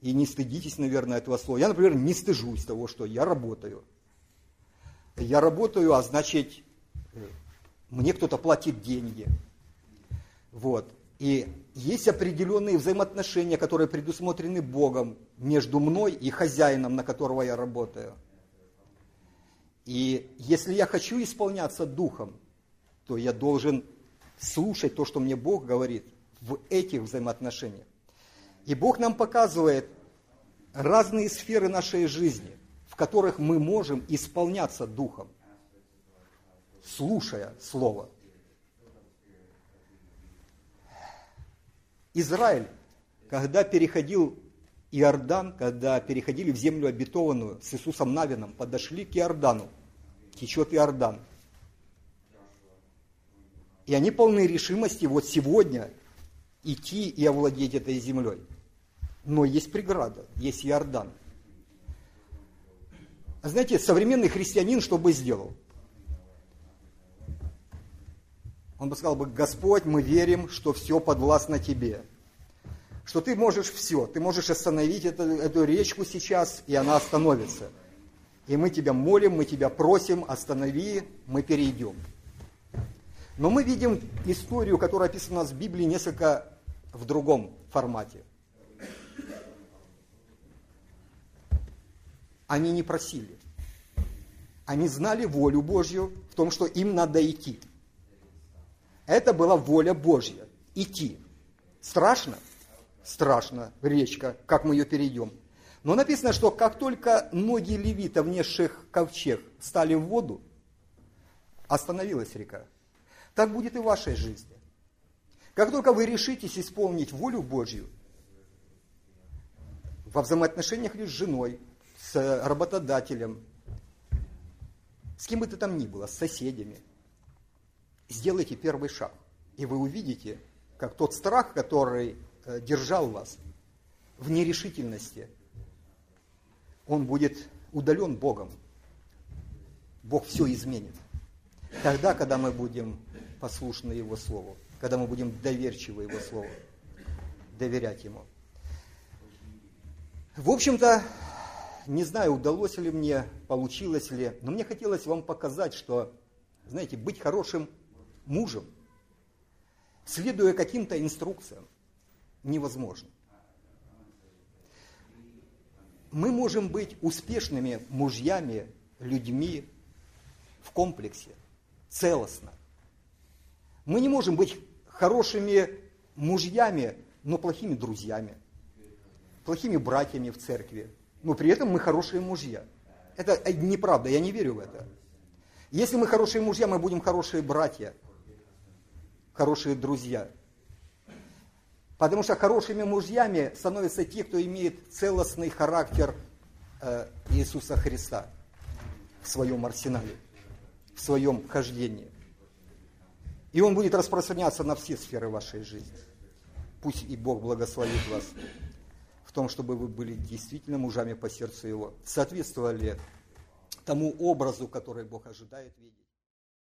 и не стыдитесь, наверное, этого слова. Я, например, не стыжусь того, что я работаю я работаю, а значит, мне кто-то платит деньги. Вот. И есть определенные взаимоотношения, которые предусмотрены Богом между мной и хозяином, на которого я работаю. И если я хочу исполняться Духом, то я должен слушать то, что мне Бог говорит в этих взаимоотношениях. И Бог нам показывает разные сферы нашей жизни которых мы можем исполняться Духом, слушая Слово. Израиль, когда переходил Иордан, когда переходили в землю обетованную с Иисусом Навином, подошли к Иордану, течет Иордан. И они полны решимости вот сегодня идти и овладеть этой землей. Но есть преграда, есть Иордан. А знаете, современный христианин что бы сделал? Он бы сказал бы, Господь, мы верим, что все подвластно Тебе. Что Ты можешь все, Ты можешь остановить эту, эту речку сейчас, и она остановится. И мы Тебя молим, мы Тебя просим, останови, мы перейдем. Но мы видим историю, которая описана у нас в Библии несколько в другом формате. они не просили. Они знали волю Божью в том, что им надо идти. Это была воля Божья. Идти. Страшно? Страшно. Речка. Как мы ее перейдем? Но написано, что как только ноги левита, внесших ковчег, стали в воду, остановилась река. Так будет и в вашей жизни. Как только вы решитесь исполнить волю Божью, во взаимоотношениях ли с женой, с работодателем, с кем бы то там ни было, с соседями. Сделайте первый шаг, и вы увидите, как тот страх, который э, держал вас в нерешительности, он будет удален Богом. Бог все изменит. Тогда, когда мы будем послушны Его Слову, когда мы будем доверчивы Его Слову, доверять Ему. В общем-то, не знаю, удалось ли мне, получилось ли, но мне хотелось вам показать, что, знаете, быть хорошим мужем, следуя каким-то инструкциям. Невозможно. Мы можем быть успешными мужьями, людьми в комплексе, целостно. Мы не можем быть хорошими мужьями, но плохими друзьями, плохими братьями в церкви, но при этом мы хорошие мужья. Это неправда, я не верю в это. Если мы хорошие мужья, мы будем хорошие братья, хорошие друзья. Потому что хорошими мужьями становятся те, кто имеет целостный характер э, Иисуса Христа в своем арсенале, в своем хождении. И он будет распространяться на все сферы вашей жизни. Пусть и Бог благословит вас в том, чтобы вы были действительно мужами по сердцу Его, соответствовали тому образу, который Бог ожидает видеть.